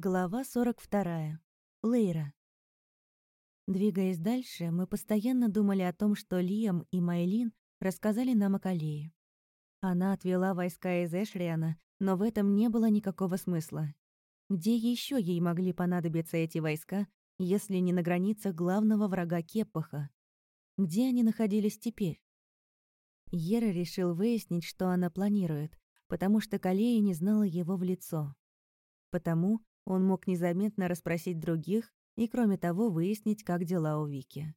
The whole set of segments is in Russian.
Глава 42. Лейра. Двигаясь дальше, мы постоянно думали о том, что Лиам и Майлин рассказали нам о Калее. Она отвела войска из Эшриана, но в этом не было никакого смысла. Где еще ей могли понадобиться эти войска, если не на границах главного врага Кеппаха? Где они находились теперь? Ера решил выяснить, что она планирует, потому что Калея не знала его в лицо. Потому он мог незаметно расспросить других и, кроме того, выяснить, как дела у Вики.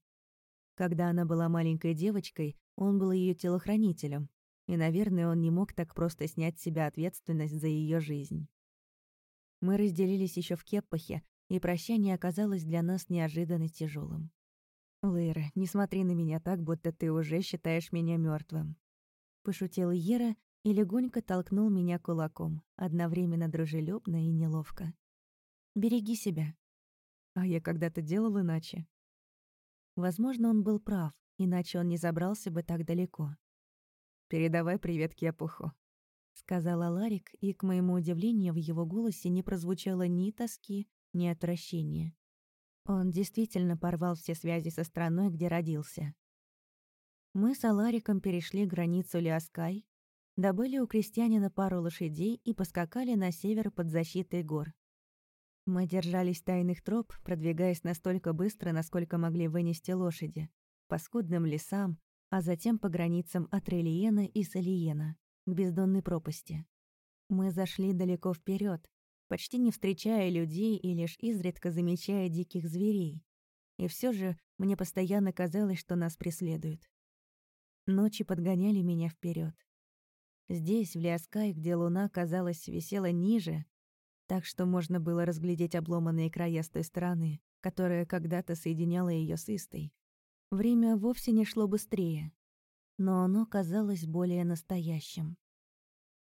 Когда она была маленькой девочкой, он был ее телохранителем, и, наверное, он не мог так просто снять с себя ответственность за ее жизнь. Мы разделились еще в Кеппахе, и прощание оказалось для нас неожиданно тяжелым. «Лейра, не смотри на меня так, будто ты уже считаешь меня мертвым, пошутил Ера и легонько толкнул меня кулаком, одновременно дружелюбно и неловко. Береги себя. А я когда-то делал иначе. Возможно, он был прав, иначе он не забрался бы так далеко. «Передавай привет Кепуху», — сказала Ларик, и, к моему удивлению, в его голосе не прозвучало ни тоски, ни отвращения. Он действительно порвал все связи со страной, где родился. Мы с Алариком перешли границу Лиаскай, добыли у крестьянина пару лошадей и поскакали на север под защитой гор. Мы держались тайных троп, продвигаясь настолько быстро, насколько могли вынести лошади, по скудным лесам, а затем по границам Атрелиена и Салиена, к бездонной пропасти. Мы зашли далеко вперед, почти не встречая людей и лишь изредка замечая диких зверей. И все же мне постоянно казалось, что нас преследуют. Ночи подгоняли меня вперед. Здесь, в Лиаскай, где луна, казалось, висела ниже, так что можно было разглядеть обломанные края с той стороны, которая когда-то соединяла ее с Истой. Время вовсе не шло быстрее, но оно казалось более настоящим.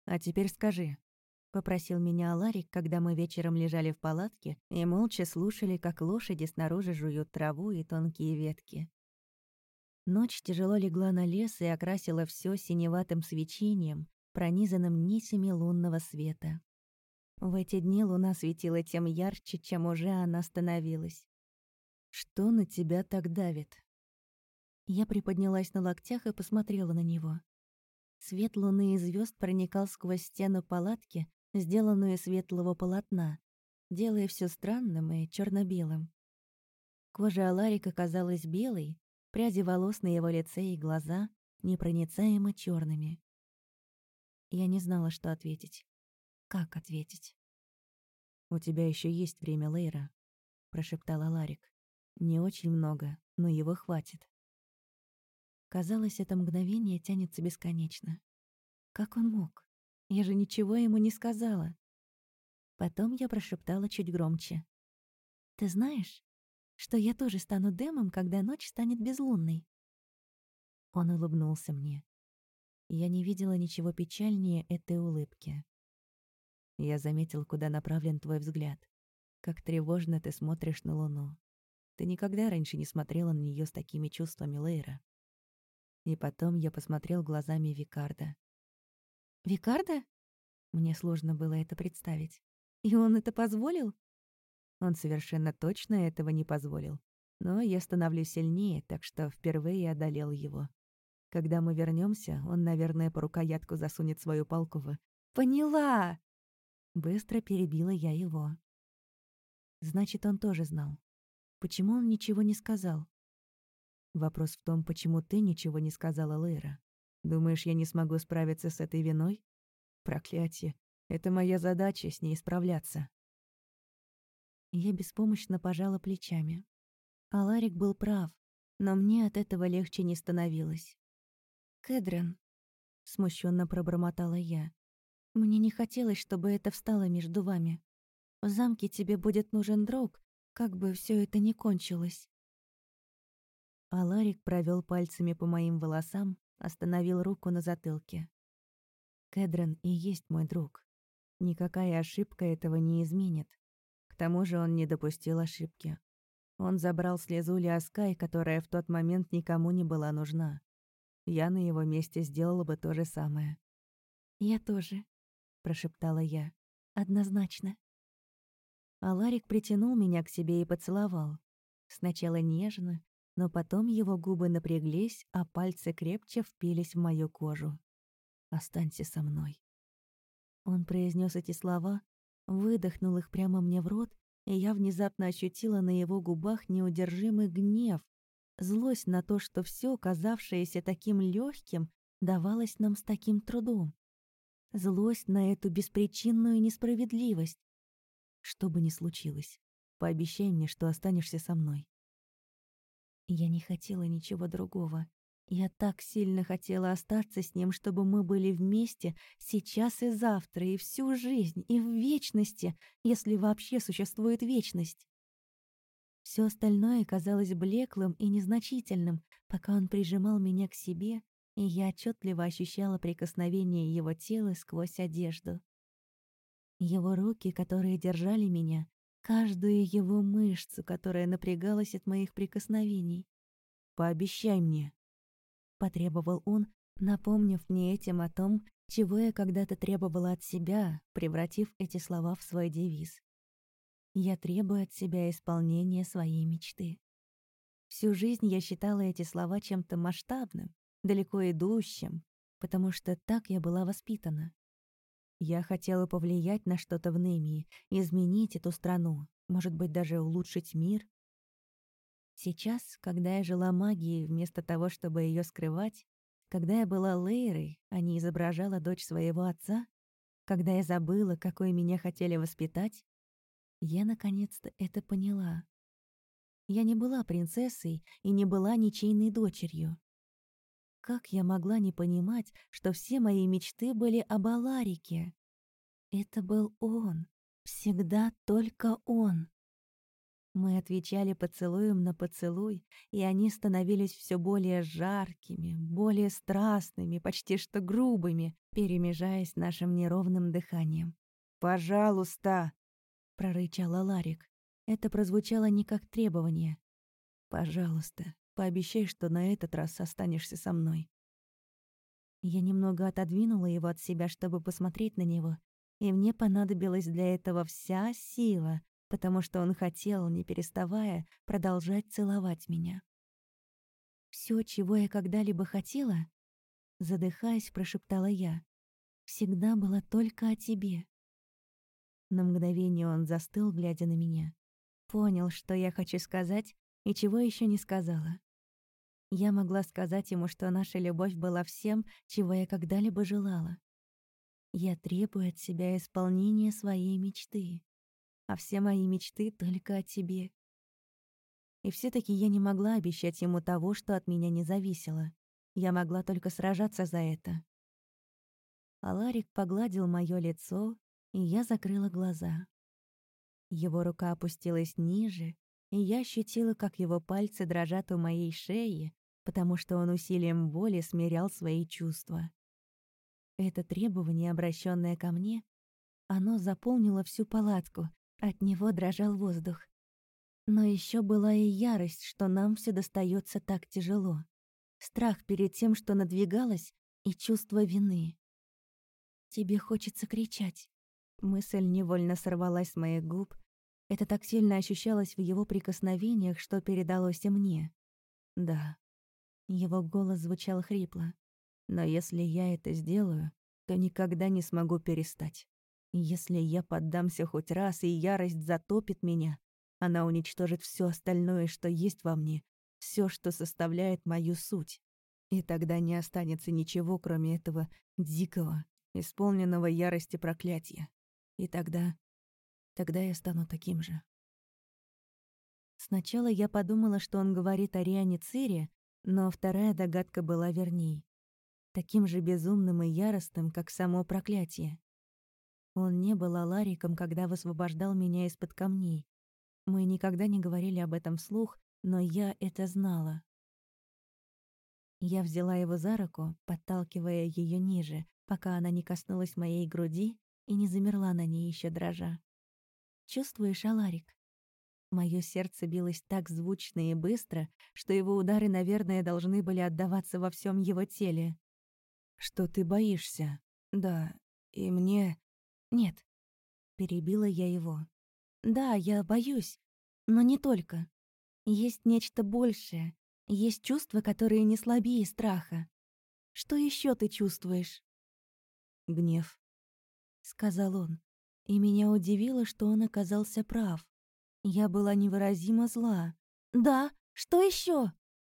«А теперь скажи», — попросил меня Аларик, когда мы вечером лежали в палатке и молча слушали, как лошади снаружи жуют траву и тонкие ветки. Ночь тяжело легла на лес и окрасила все синеватым свечением, пронизанным нитями лунного света. В эти дни луна светила тем ярче, чем уже она становилась. «Что на тебя так давит?» Я приподнялась на локтях и посмотрела на него. Свет луны и звезд проникал сквозь стену палатки, сделанную из светлого полотна, делая все странным и черно белым Кожа Аларика казалась белой, пряди волос на его лице и глаза непроницаемо черными. Я не знала, что ответить. Как ответить? «У тебя еще есть время, Лейра», — прошептала Ларик. «Не очень много, но его хватит». Казалось, это мгновение тянется бесконечно. Как он мог? Я же ничего ему не сказала. Потом я прошептала чуть громче. «Ты знаешь, что я тоже стану демом, когда ночь станет безлунной?» Он улыбнулся мне. Я не видела ничего печальнее этой улыбки. Я заметил, куда направлен твой взгляд. Как тревожно ты смотришь на Луну. Ты никогда раньше не смотрела на нее с такими чувствами, Лейра. И потом я посмотрел глазами Викарда. «Викарда?» Мне сложно было это представить. И он это позволил? Он совершенно точно этого не позволил. Но я становлюсь сильнее, так что впервые одолел его. Когда мы вернемся, он, наверное, по рукоятку засунет свою палку в... «Поняла!» Быстро перебила я его. Значит, он тоже знал. Почему он ничего не сказал? Вопрос в том, почему ты ничего не сказала, Лейра. Думаешь, я не смогу справиться с этой виной? Проклятие. Это моя задача с ней справляться. Я беспомощно пожала плечами. Аларик был прав, но мне от этого легче не становилось. «Кэдрен», — смущенно пробормотала я, мне не хотелось, чтобы это встало между вами. В замке тебе будет нужен друг, как бы все это ни кончилось. Аларик провел пальцами по моим волосам, остановил руку на затылке. Кэдрен и есть мой друг. Никакая ошибка этого не изменит. К тому же он не допустил ошибки. Он забрал слезу Лиаскай, которая в тот момент никому не была нужна. Я на его месте сделала бы то же самое. «Я тоже», прошептала я. Однозначно. А Ларик притянул меня к себе и поцеловал. Сначала нежно, но потом его губы напряглись, а пальцы крепче впились в мою кожу. «Останься со мной». Он произнес эти слова, выдохнул их прямо мне в рот, и я внезапно ощутила на его губах неудержимый гнев, злость на то, что все, казавшееся таким легким, давалось нам с таким трудом. Злость на эту беспричинную несправедливость. Что бы ни случилось, пообещай мне, что останешься со мной. Я не хотела ничего другого. Я так сильно хотела остаться с ним, чтобы мы были вместе сейчас и завтра, и всю жизнь, и в вечности, если вообще существует вечность. Все остальное казалось блеклым и незначительным, пока он прижимал меня к себе, и я отчетливо ощущала прикосновение его тела сквозь одежду. Его руки, которые держали меня, каждую его мышцу, которая напрягалась от моих прикосновений. «Пообещай мне», — потребовал он, напомнив мне этим о том, чего я когда-то требовала от себя, превратив эти слова в свой девиз. Я требую от себя исполнения своей мечты. Всю жизнь я считала эти слова чем-то масштабным, далеко идущим, потому что так я была воспитана. Я хотела повлиять на что-то в Немии, изменить эту страну, может быть, даже улучшить мир. Сейчас, когда я жила магией вместо того, чтобы ее скрывать, когда я была Лейрой, а не изображала дочь своего отца, когда я забыла, какой меня хотели воспитать, я наконец-то это поняла. Я не была принцессой и не была ничейной дочерью. Как я могла не понимать, что все мои мечты были об Аларике? Это был он. Всегда только он. Мы отвечали поцелуем на поцелуй, и они становились все более жаркими, более страстными, почти что грубыми, перемежаясь нашим неровным дыханием. «Пожалуйста!» — прорычала Ларик. Это прозвучало не как требование. «Пожалуйста, пообещай, что на этот раз останешься со мной». Я немного отодвинула его от себя, чтобы посмотреть на него, и мне понадобилась для этого вся сила, потому что он хотел, не переставая, продолжать целовать меня. Все, чего я когда-либо хотела, задыхаясь, прошептала я, всегда было только о тебе. На мгновение он застыл, глядя на меня. Понял, что я хочу сказать, и чего еще не сказала. Я могла сказать ему, что наша любовь была всем, чего я когда-либо желала. Я требую от себя исполнения своей мечты, а все мои мечты только о тебе. И все таки я не могла обещать ему того, что от меня не зависело. Я могла только сражаться за это. Аларик погладил мое лицо, и я закрыла глаза. Его рука опустилась ниже, и я ощутила, как его пальцы дрожат у моей шеи, потому что он усилием воли смирял свои чувства. Это требование, обращенное ко мне, оно заполнило всю палатку, от него дрожал воздух. Но еще была и ярость, что нам все достается так тяжело. Страх перед тем, что надвигалось, и чувство вины. Тебе хочется кричать. Мысль невольно сорвалась с моих губ. Это так сильно ощущалось в его прикосновениях, что передалось и мне. Да. Его голос звучал хрипло. Но если я это сделаю, то никогда не смогу перестать. Если я поддамся хоть раз, и ярость затопит меня, она уничтожит все остальное, что есть во мне, все, что составляет мою суть. И тогда не останется ничего, кроме этого дикого, исполненного ярости проклятия. И тогда... Тогда я стану таким же. Сначала я подумала, что он говорит о Риане Цире, но вторая догадка была верней. Таким же безумным и яростным, как само проклятие. Он не был Алариком, когда высвобождал меня из-под камней. Мы никогда не говорили об этом вслух, но я это знала. Я взяла его за руку, подталкивая ее ниже, пока она не коснулась моей груди, и не замерла на ней еще дрожа. «Чувствуешь, Аларик?» Моё сердце билось так звучно и быстро, что его удары, наверное, должны были отдаваться во всем его теле. «Что ты боишься?» «Да, и мне...» «Нет», — перебила я его. Да, я боюсь, но не только. Есть нечто большее, есть чувства, которые не слабее страха. Что еще ты чувствуешь? Гнев, сказал он, и меня удивило, что он оказался прав. Я была невыразимо зла. Да, что еще?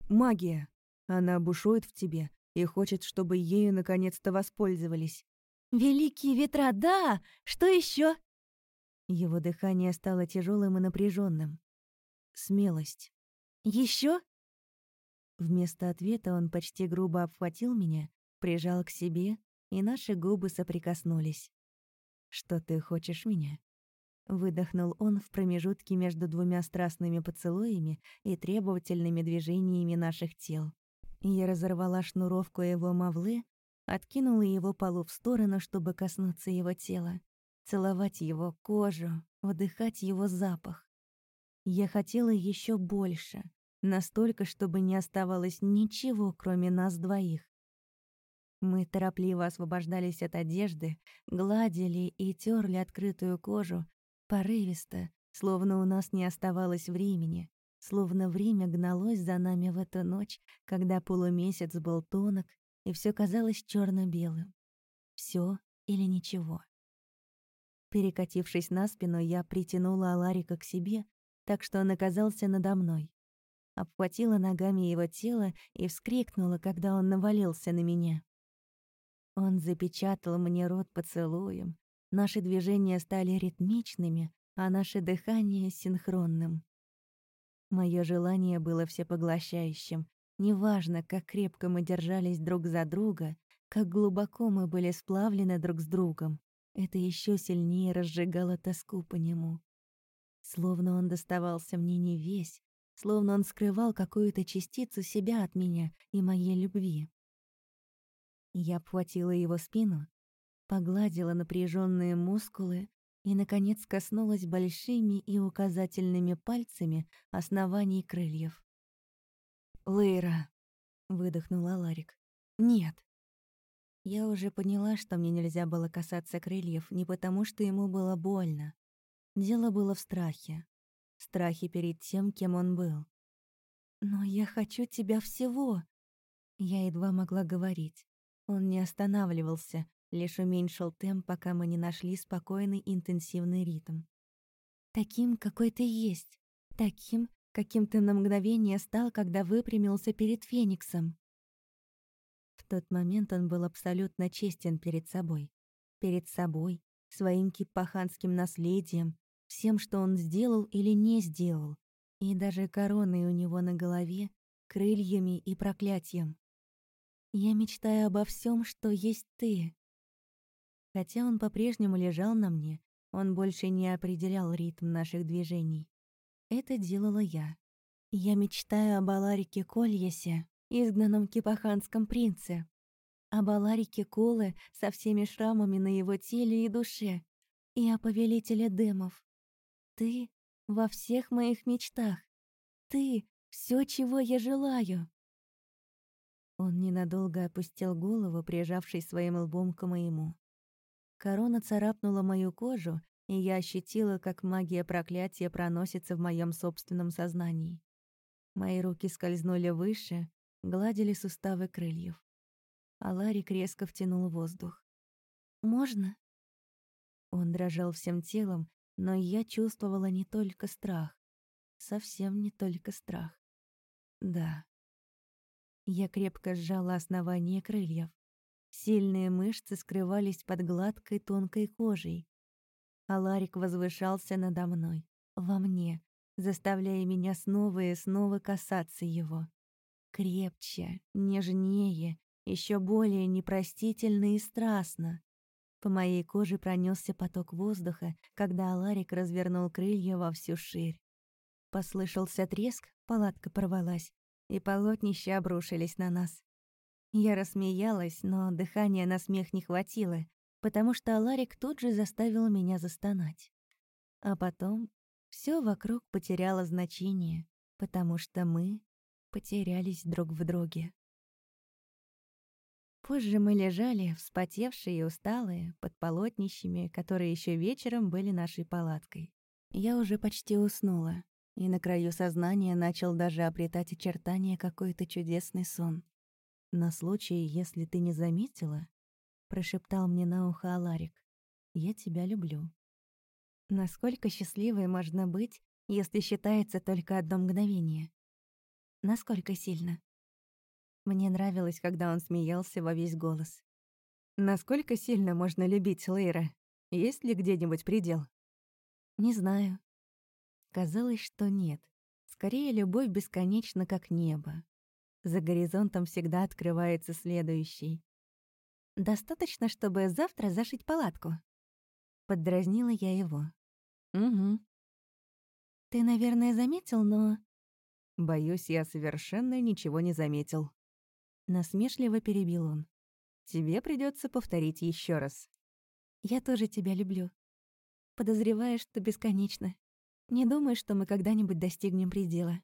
Магия. Она бушует в тебе и хочет, чтобы ею наконец-то воспользовались. Великие ветра, да! Что еще? Его дыхание стало тяжелым и напряженным. Смелость. Еще? Вместо ответа он почти грубо обхватил меня, прижал к себе, и наши губы соприкоснулись. «Что ты хочешь меня?» Выдохнул он в промежутке между двумя страстными поцелуями и требовательными движениями наших тел. Я разорвала шнуровку его мавлы, откинула его полу в сторону, чтобы коснуться его тела, целовать его кожу, вдыхать его запах. Я хотела еще больше, настолько, чтобы не оставалось ничего, кроме нас двоих. Мы торопливо освобождались от одежды, гладили и терли открытую кожу, порывисто, словно у нас не оставалось времени, словно время гналось за нами в эту ночь, когда полумесяц был тонок, и все казалось черно белым Все или ничего. Перекатившись на спину, я притянула Аларика к себе, так что он оказался надо мной. Обхватила ногами его тело и вскрикнула, когда он навалился на меня. Он запечатал мне рот поцелуем. Наши движения стали ритмичными, а наше дыхание — синхронным. Мое желание было всепоглощающим. Неважно, как крепко мы держались друг за друга, как глубоко мы были сплавлены друг с другом, это еще сильнее разжигало тоску по нему. Словно он доставался мне не весь, словно он скрывал какую-то частицу себя от меня и моей любви. Я обхватила его спину, погладила напряженные мускулы и, наконец, коснулась большими и указательными пальцами оснований крыльев. «Лейра», — выдохнула Ларик. «Нет». Я уже поняла, что мне нельзя было касаться крыльев не потому, что ему было больно. Дело было в страхе. Страхе перед тем, кем он был. «Но я хочу тебя всего!» Я едва могла говорить. Он не останавливался, лишь уменьшил темп, пока мы не нашли спокойный интенсивный ритм. «Таким, какой ты есть. Таким, каким ты на мгновение стал, когда выпрямился перед Фениксом». В тот момент он был абсолютно честен перед собой. Перед собой, своим кипаханским наследием, всем, что он сделал или не сделал, и даже короной у него на голове, крыльями и проклятием. Я мечтаю обо всем, что есть ты. Хотя он по-прежнему лежал на мне, он больше не определял ритм наших движений. Это делала я. Я мечтаю об Аларике Кольясе, изгнанном кипаханском принце. Об Аларике Колы со всеми шрамами на его теле и душе. И о повелителе демов. Ты во всех моих мечтах. Ты — все, чего я желаю. Он ненадолго опустил голову, прижавшись своим лбом к моему. Корона царапнула мою кожу, и я ощутила, как магия проклятия проносится в моем собственном сознании. Мои руки скользнули выше, гладили суставы крыльев. А Ларик резко втянул воздух. «Можно?» Он дрожал всем телом, но я чувствовала не только страх. Совсем не только страх. Да. Я крепко сжала основание крыльев. Сильные мышцы скрывались под гладкой тонкой кожей. Аларик возвышался надо мной, во мне, заставляя меня снова и снова касаться его. Крепче, нежнее, еще более непростительно и страстно. По моей коже пронесся поток воздуха, когда Аларик развернул крылья во всю ширь. Послышался треск, палатка порвалась, и полотнища обрушились на нас. Я рассмеялась, но дыхания на смех не хватило, потому что Аларик тут же заставил меня застонать. А потом все вокруг потеряло значение, потому что мы потерялись друг в друге. Позже мы лежали, вспотевшие и усталые, под полотнищами, которые еще вечером были нашей палаткой. Я уже почти уснула, и на краю сознания начал даже обретать очертания какой-то чудесный сон. На случай, если ты не заметила, прошептал мне на ухо Аларик, я тебя люблю. Насколько счастливой можно быть, если считается только одно мгновение? Насколько сильно? Мне нравилось, когда он смеялся во весь голос. Насколько сильно можно любить Лейра? Есть ли где-нибудь предел? Не знаю. Казалось, что нет. Скорее, любовь бесконечна, как небо. За горизонтом всегда открывается следующий. Достаточно, чтобы завтра зашить палатку. Поддразнила я его. Угу. Ты, наверное, заметил, но... Боюсь, я совершенно ничего не заметил. Насмешливо перебил он. Тебе придется повторить еще раз. Я тоже тебя люблю. Подозреваю, что бесконечно. Не думаю, что мы когда-нибудь достигнем предела.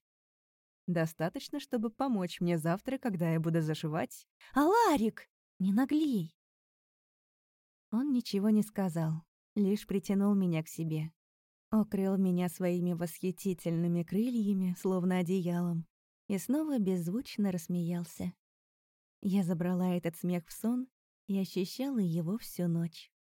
Достаточно, чтобы помочь мне завтра, когда я буду зашивать. Аларик! Не наглей! Он ничего не сказал, лишь притянул меня к себе. Окрыл меня своими восхитительными крыльями, словно одеялом, и снова беззвучно рассмеялся. Я забрала этот смех в сон и ощущала его всю ночь.